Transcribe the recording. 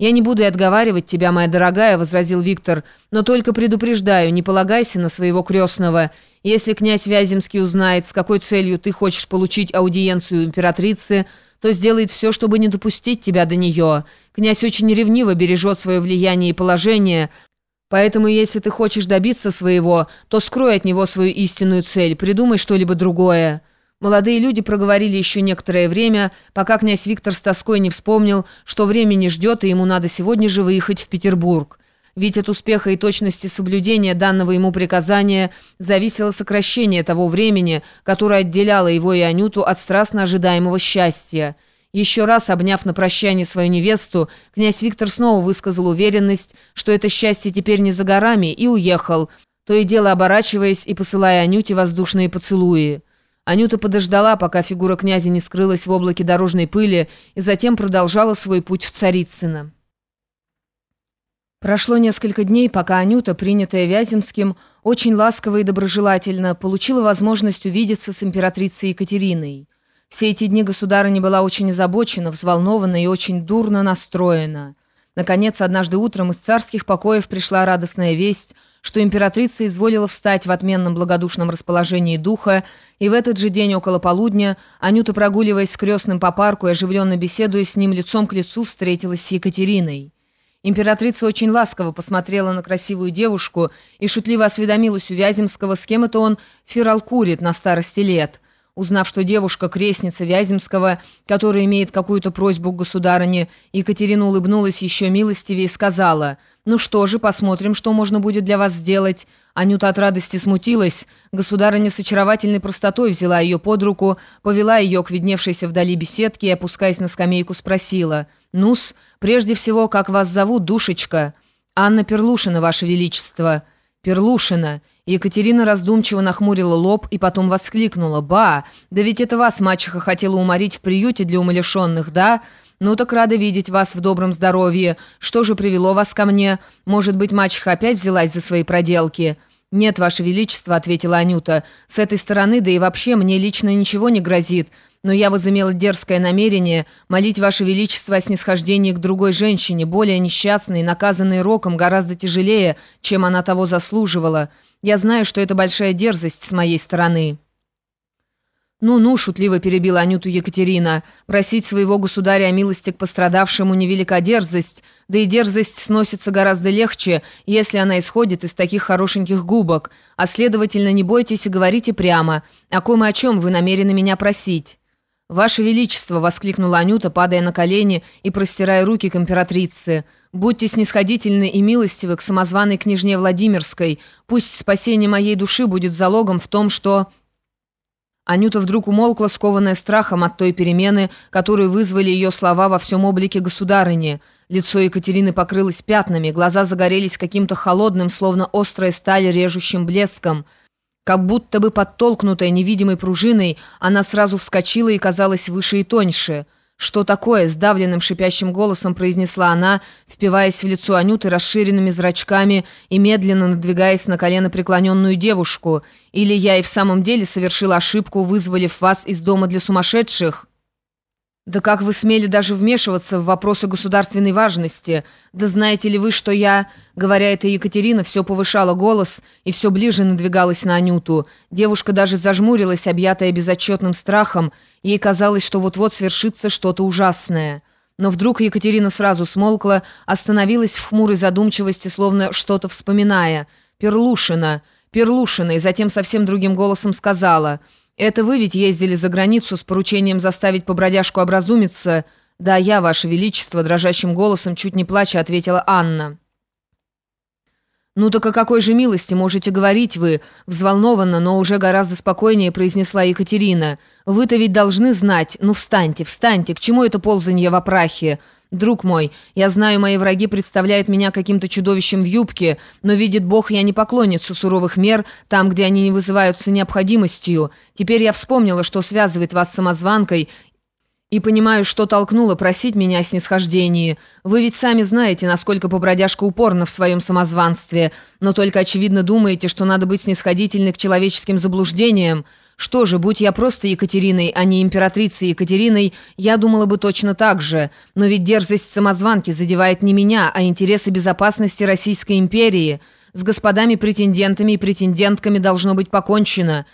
«Я не буду и отговаривать тебя, моя дорогая», — возразил Виктор, «но только предупреждаю, не полагайся на своего крестного. Если князь Вяземский узнает, с какой целью ты хочешь получить аудиенцию императрицы, то сделает все, чтобы не допустить тебя до нее. Князь очень ревниво бережет свое влияние и положение, поэтому если ты хочешь добиться своего, то скрой от него свою истинную цель, придумай что-либо другое». Молодые люди проговорили еще некоторое время, пока князь Виктор с тоской не вспомнил, что время не ждет, и ему надо сегодня же выехать в Петербург. Ведь от успеха и точности соблюдения данного ему приказания зависело сокращение того времени, которое отделяло его и Анюту от страстно ожидаемого счастья. Еще раз обняв на прощание свою невесту, князь Виктор снова высказал уверенность, что это счастье теперь не за горами, и уехал, то и дело оборачиваясь и посылая Анюте воздушные поцелуи. Анюта подождала, пока фигура князя не скрылась в облаке дорожной пыли, и затем продолжала свой путь в Царицыно. Прошло несколько дней, пока Анюта, принятая Вяземским, очень ласково и доброжелательно, получила возможность увидеться с императрицей Екатериной. Все эти дни государыня была очень озабочена, взволнована и очень дурно настроена. Наконец, однажды утром из царских покоев пришла радостная весть, что императрица изволила встать в отменном благодушном расположении духа, и в этот же день около полудня Анюта, прогуливаясь с крестным по парку и оживленно беседуя с ним лицом к лицу, встретилась с Екатериной. Императрица очень ласково посмотрела на красивую девушку и шутливо осведомилась у Вяземского, с кем это он фиралкурит на старости лет – Узнав, что девушка – крестница Вяземского, которая имеет какую-то просьбу к государыне, Екатерина улыбнулась еще милостивее и сказала, «Ну что же, посмотрим, что можно будет для вас сделать». Анюта от радости смутилась. Государыня с очаровательной простотой взяла ее под руку, повела ее к видневшейся вдали беседке и, опускаясь на скамейку, спросила, «Ну-с, прежде всего, как вас зовут, душечка?» «Анна Перлушина, ваше величество». «Перлушина». Екатерина раздумчиво нахмурила лоб и потом воскликнула. «Ба, да ведь это вас мачеха хотела уморить в приюте для умалишенных, да? Ну так рада видеть вас в добром здоровье. Что же привело вас ко мне? Может быть, мачеха опять взялась за свои проделки?» «Нет, ваше величество», — ответила Анюта. «С этой стороны, да и вообще, мне лично ничего не грозит. Но я возымела дерзкое намерение молить ваше величество о снисхождении к другой женщине, более несчастной, наказанной роком гораздо тяжелее, чем она того заслуживала». Я знаю, что это большая дерзость с моей стороны». «Ну-ну», — шутливо перебила Анюту Екатерина, «просить своего государя о милости к пострадавшему невелика дерзость, да и дерзость сносится гораздо легче, если она исходит из таких хорошеньких губок, а следовательно, не бойтесь и говорите прямо, о ком и о чем вы намерены меня просить». «Ваше Величество!» — воскликнула Анюта, падая на колени и простирая руки к императрице. «Будьте снисходительны и милостивы к самозваной княжне Владимирской. Пусть спасение моей души будет залогом в том, что...» Анюта вдруг умолкла, скованная страхом от той перемены, которую вызвали ее слова во всем облике государыни. Лицо Екатерины покрылось пятнами, глаза загорелись каким-то холодным, словно острая сталь, режущим блеском — как будто бы подтолкнутая невидимой пружиной, она сразу вскочила и казалась выше и тоньше. «Что такое?» – сдавленным шипящим голосом произнесла она, впиваясь в лицо Анюты расширенными зрачками и медленно надвигаясь на колено преклоненную девушку. «Или я и в самом деле совершила ошибку, вызволив вас из дома для сумасшедших?» «Да как вы смели даже вмешиваться в вопросы государственной важности? Да знаете ли вы, что я...» Говоря это, Екатерина все повышала голос и все ближе надвигалась на Анюту. Девушка даже зажмурилась, объятая безотчетным страхом. Ей казалось, что вот-вот свершится что-то ужасное. Но вдруг Екатерина сразу смолкла, остановилась в хмурой задумчивости, словно что-то вспоминая. «Перлушина! Перлушина!» И затем совсем другим голосом сказала... «Это вы ведь ездили за границу с поручением заставить побродяжку образумиться?» «Да, я, Ваше Величество», — дрожащим голосом, чуть не плача, ответила Анна. «Ну так о какой же милости можете говорить вы?» Взволнованно, но уже гораздо спокойнее произнесла Екатерина. «Вы-то ведь должны знать. Ну встаньте, встаньте, к чему это ползанье в опрахе?» «Друг мой, я знаю, мои враги представляют меня каким-то чудовищем в юбке, но, видит Бог, я не поклонницу суровых мер там, где они не вызываются необходимостью. Теперь я вспомнила, что связывает вас с самозванкой, и понимаю, что толкнуло просить меня о снисхождении. Вы ведь сами знаете, насколько побродяжка упорна в своем самозванстве, но только, очевидно, думаете, что надо быть снисходительной к человеческим заблуждениям. Что же, будь я просто Екатериной, а не императрицей Екатериной, я думала бы точно так же. Но ведь дерзость самозванки задевает не меня, а интересы безопасности Российской империи. С господами претендентами и претендентками должно быть покончено.